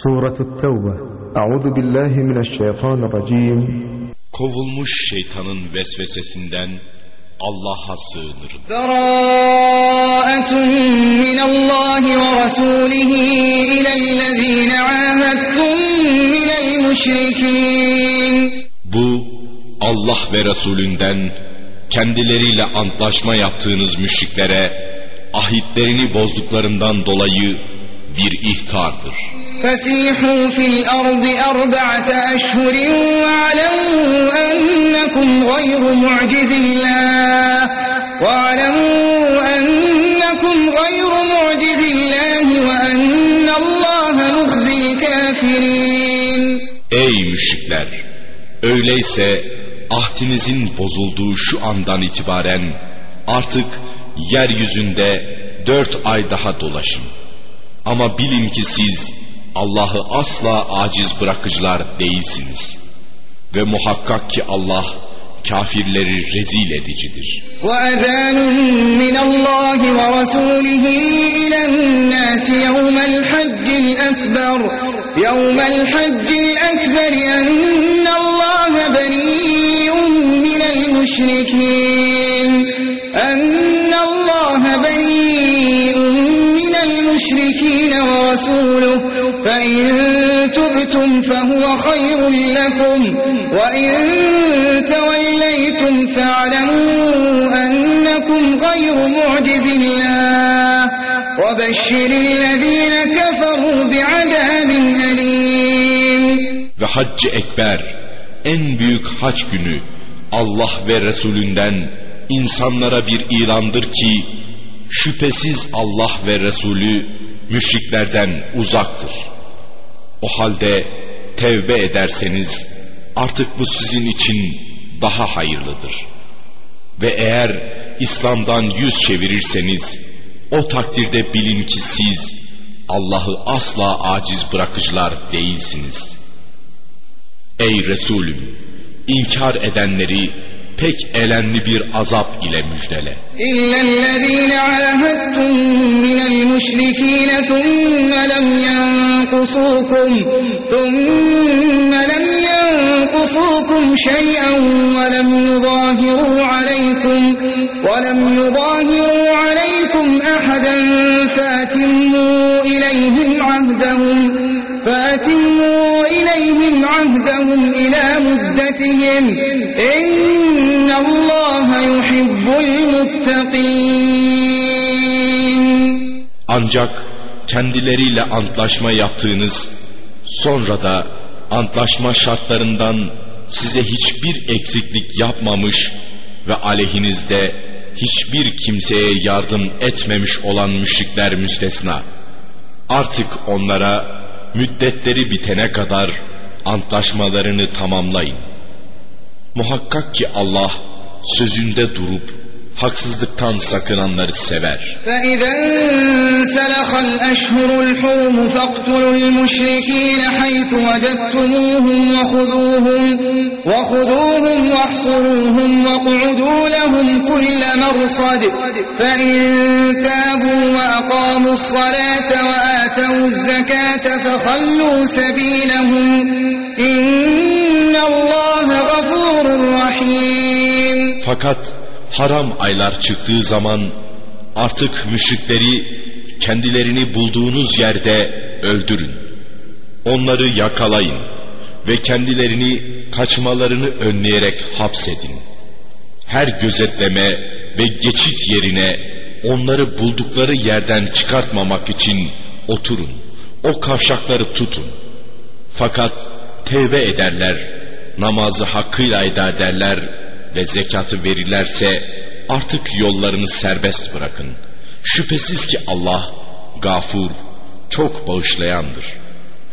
سورة التوبة أعوذ بالله من الشيطان الرجيم Kovulmuş şeytanın vesvesesinden Allah'a sığınırım. براءة من الله ورسوله إلى الذين عاهدتم من المشركين Bu Allah ve Resulünden kendileriyle antlaşma yaptığınız müşriklere ahitlerini bozduklarından dolayı bir ihtardır. Fesihu fil ardı erba'te eşhurin ve alemu ennekum gayru mu'cizillah ve alemu ennekum gayru mu'cizillah ve ennallaha nuhzil kafirin. Ey müşrikler! Öyleyse ahdinizin bozulduğu şu andan itibaren artık yeryüzünde dört ay daha dolaşın. Ama bilin ki siz Allah'ı asla aciz bırakıcılar değilsiniz. Ve muhakkak ki Allah kafirleri rezil edicidir. وأذان من الله ورسوله إلى الناس يوم الحج الأكبر يوم الحج الأكبر أن الله بريء من المشركين أن الله بريء من المشركين ورسوله فإن تبتم فهو خير لكم وإن توليتم فاعلموا أنكم غير معجز الله وبشر الذين كفروا بعذاب أليم Ve haccı ekber, en büyük hac günü Allah ve Resulünden insanlara bir ilandır ki, şüphesiz Allah ve Resulü müşriklerden uzaktır. O halde tevbe ederseniz artık bu sizin için daha hayırlıdır. Ve eğer İslam'dan yüz çevirirseniz o takdirde bilin ki siz Allah'ı asla aciz bırakıcılar değilsiniz. Ey Resulüm! inkar edenleri pek elenli bir azap ile müjdele. İllellezîne âhettum minel müşrikîne thumme lem yankusukum thumme lem yankusukum şey'en ve lem yudâhirû aleykum ve lem yudâhirû aleykum ahaden fâtimmû ileyhim ahdehum fâtimmû ileyhim ahdehum مدتهم إن الله يحب المتقين Ancak kendileriyle antlaşma yaptığınız sonra da antlaşma şartlarından size hiçbir eksiklik yapmamış ve aleyhinizde hiçbir kimseye yardım etmemiş olan müşrikler müstesna. Artık onlara müddetleri bitene kadar antlaşmalarını tamamlayın. Muhakkak ki Allah sözünde durup haksızlıktan sakınanları sever. فإذا انسلخ الأشهر الحرم فاقتلوا المشركين حيث وجدتموهم وخذوهم وخذوهم واحصروهم واقعدوا لهم كل مرصد فإن تابوا وأقاموا الصلاة وآتوا الزكاة فخلوا سبيلهم إن الله rahim. Fakat haram aylar çıktığı zaman artık müşrikleri kendilerini bulduğunuz yerde öldürün. Onları yakalayın ve kendilerini kaçmalarını önleyerek hapsedin. Her gözetleme ve geçit yerine onları buldukları yerden çıkartmamak için oturun. O kavşakları tutun. Fakat tevbe ederler namazı hakkıyla eda ederler ve zekatı verirlerse artık yollarını serbest bırakın. Şüphesiz ki Allah gafur, çok bağışlayandır.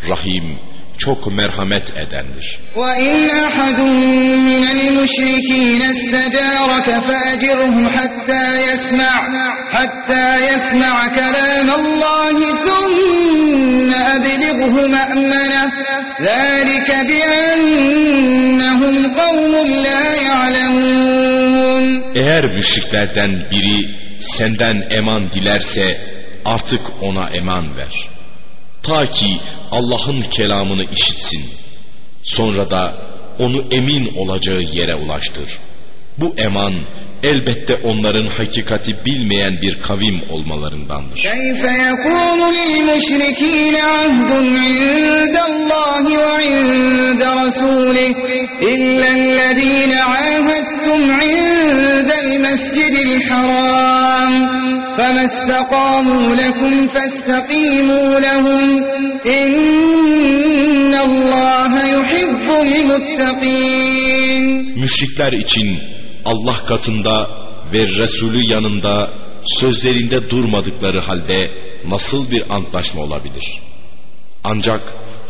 Rahim, çok merhamet edendir. وإن أحد من المشركين استجارك فأجره حتى يسمع حتى يسمع كلام الله ثم أبلغه مأمنه ذلك بأنهم قوم لا يعلمون Eğer müşriklerden biri senden eman dilerse artık ona eman ver. Ta ki Allah'ın kelamını işitsin. Sonra da onu emin olacağı yere ulaştır. Bu eman elbette onların hakikati bilmeyen bir kavim olmalarındandır. Keyfe yekûnu lil müşrikîne ahdun indellâhi ve inde rasûlih illellezîne âhettum indel mescidil harâm. فما استقاموا لكم فاستقيموا لهم إن الله يحب المتقين Müşrikler için Allah katında ve Resulü yanında sözlerinde durmadıkları halde nasıl bir antlaşma olabilir? Ancak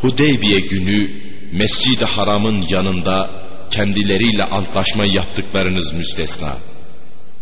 Hudeybiye günü Mescid-i Haram'ın yanında kendileriyle antlaşma yaptıklarınız müstesna.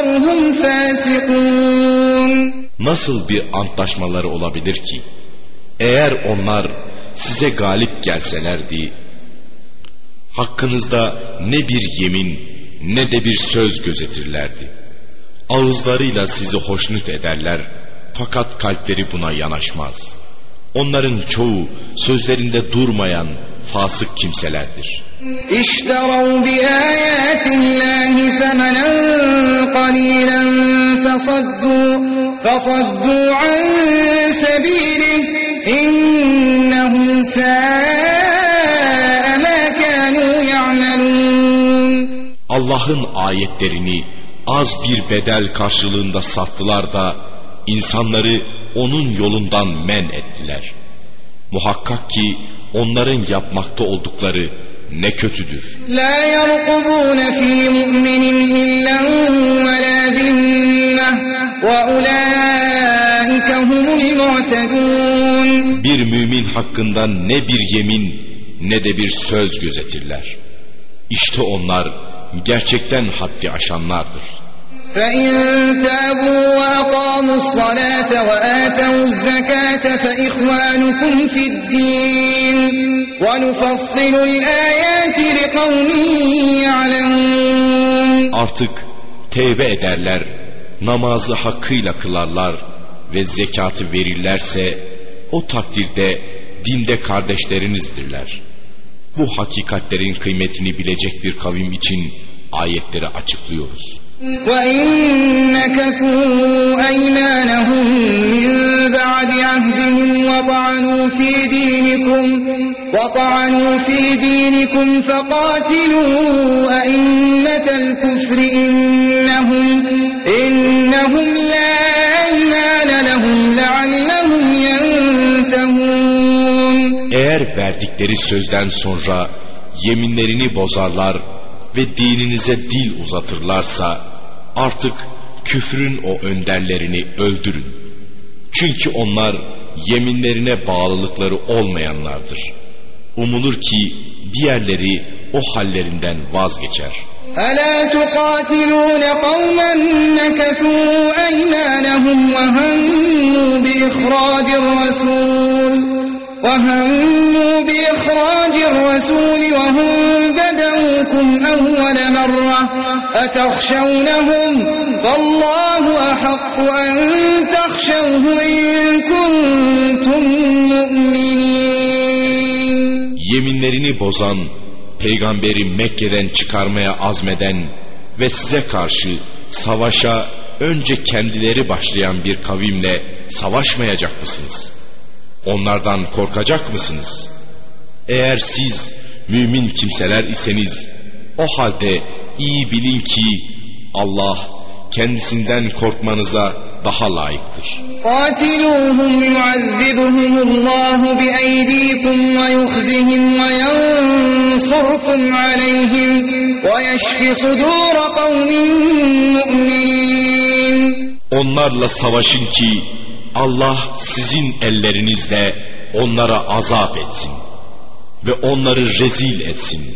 وأكثرهم فاسقون Nasıl bir antlaşmaları olabilir ki? Eğer onlar size galip gelselerdi, hakkınızda ne bir yemin ne de bir söz gözetirlerdi. Ağızlarıyla sizi hoşnut ederler fakat kalpleri buna yanaşmaz. Onların çoğu sözlerinde durmayan fasık kimselerdir. İşterav bi ayatillahi semenen qalilan fasaddu fasaddu an sebilih innehum sa'a ma kanu ya'melun. Allah'ın ayetlerini az bir bedel karşılığında sattılar da insanları onun yolundan men ettiler. Muhakkak ki onların yapmakta oldukları ne kötüdür. La yerkubun fi mu'minin illa ve la zinne ve ulaike humul mu'tedun. Bir mümin hakkında ne bir yemin ne de bir söz gözetirler. İşte onlar gerçekten haddi aşanlardır. فإن تابوا وأقاموا الصلاة وآتوا الزكاة فإخوانكم في الدين ونفصل الآيات لقوم يعلمون Artık tevbe ederler, namazı hakkıyla kılarlar ve zekatı verirlerse o takdirde dinde kardeşlerinizdirler. Bu hakikatlerin kıymetini bilecek bir kavim için ayetleri açıklıyoruz. وإن نكثوا أيمانهم من بعد عهدهم وطعنوا في دينكم وطعنوا في دينكم فقاتلوا أئمة الكفر إنهم إنهم لا أيمان لهم لعلهم ينتهون Eğer verdikleri sözden sonra yeminlerini bozarlar ve dininize dil uzatırlarsa artık küfrün o önderlerini öldürün. Çünkü onlar yeminlerine bağlılıkları olmayanlardır. Umulur ki diğerleri o hallerinden vazgeçer. ألا تقاتلون قوما نكثوا أيمانهم وهموا بإخراج الرسول وهموا بإخراج الرسول وهم بدأوكم أول مرة أتخشونهم فالله أحق أن تخشوه إن كنتم مؤمنين Yeminlerini bozan, peygamberi Mekke'den çıkarmaya azmeden ve size karşı savaşa önce kendileri başlayan bir kavimle savaşmayacak mısınız? Onlardan korkacak mısınız? Eğer siz mümin kimseler iseniz o halde iyi bilin ki Allah kendisinden korkmanıza daha layıktır. قاتلوهم يعذبهم الله بأيديكم ويخزهم وينصركم عليهم ويشف صدور قوم مؤمنين Onlarla savaşın ki Allah sizin ellerinizle onlara azap etsin ve onları rezil etsin.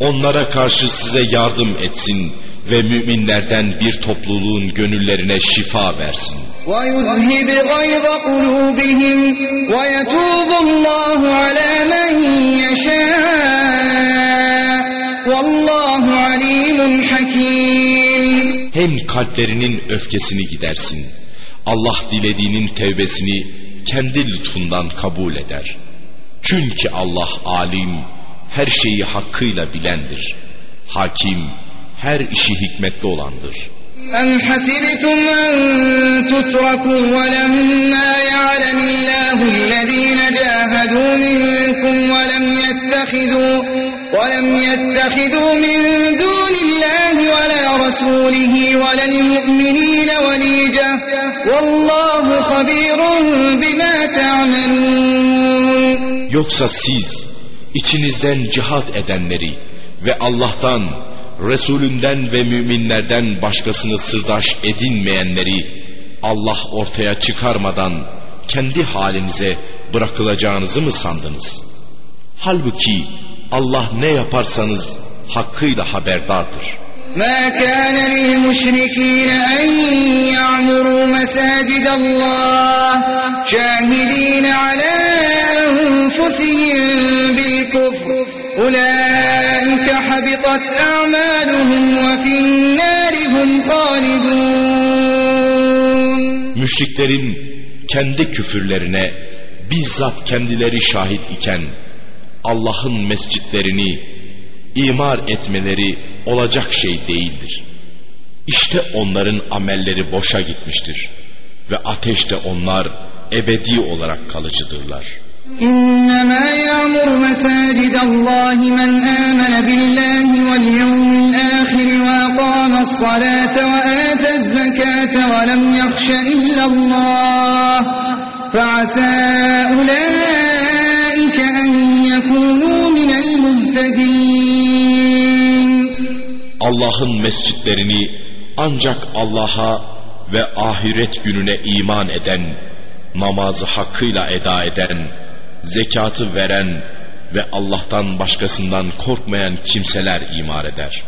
Onlara karşı size yardım etsin ve müminlerden bir topluluğun gönüllerine şifa versin. Hem kalplerinin öfkesini gidersin Allah dilediğinin tevbesini kendi lütfundan kabul eder. Çünkü Allah alim, her şeyi hakkıyla bilendir. Hakim, her işi hikmetli olandır. أَمْ حَسِبْتُمْ أَن تُتْرَكُوا وَلَمَّا يَعْلَمِ اللَّهُ الَّذِينَ جَاهَدُوا مِنكُمْ وَلَمْ يَتَّخِذُوا وَلَمْ يَتَّخِذُوا مِن دُونِ اللَّهِ وَلَا رَسُولِهِ وَلَا الْمُؤْمِنِينَ وَلِيجَةً وَاللَّهُ خَبِيرٌ بِمَا تَعْمَلُونَ Yoksa siz içinizden cihat edenleri ve Allah'tan, Resulünden ve müminlerden başkasını sırdaş edinmeyenleri Allah ortaya çıkarmadan kendi halinize bırakılacağınızı mı sandınız? Halbuki Allah ne yaparsanız hakkıyla haberdardır. ما كان للمشركين أن يعمروا مساجد الله شاهدين على أنفسهم بالكفر أولئك حبطت أعمالهم وفي النار هم خالدون Müşriklerin kendi küfürlerine bizzat kendileri şahit iken Allah'ın mescitlerini imar etmeleri olacak şey değildir. İşte onların amelleri boşa gitmiştir. Ve ateşte onlar ebedi olarak kalıcıdırlar. İnnemâ ya'mur mesâcidallâhi men âmene billâhi vel yevmil âhir ve aqâmes salâte ve âtez zekâte ve lem yahşe illallâh fe'asâ ulâike en yekûnû minel muhtedîn Allah'ın mescitlerini ancak Allah'a ve ahiret gününe iman eden, namazı hakkıyla eda eden, zekatı veren ve Allah'tan başkasından korkmayan kimseler imar eder.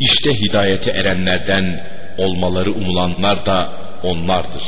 İşte hidayete erenlerden olmaları umulanlar da onlardır.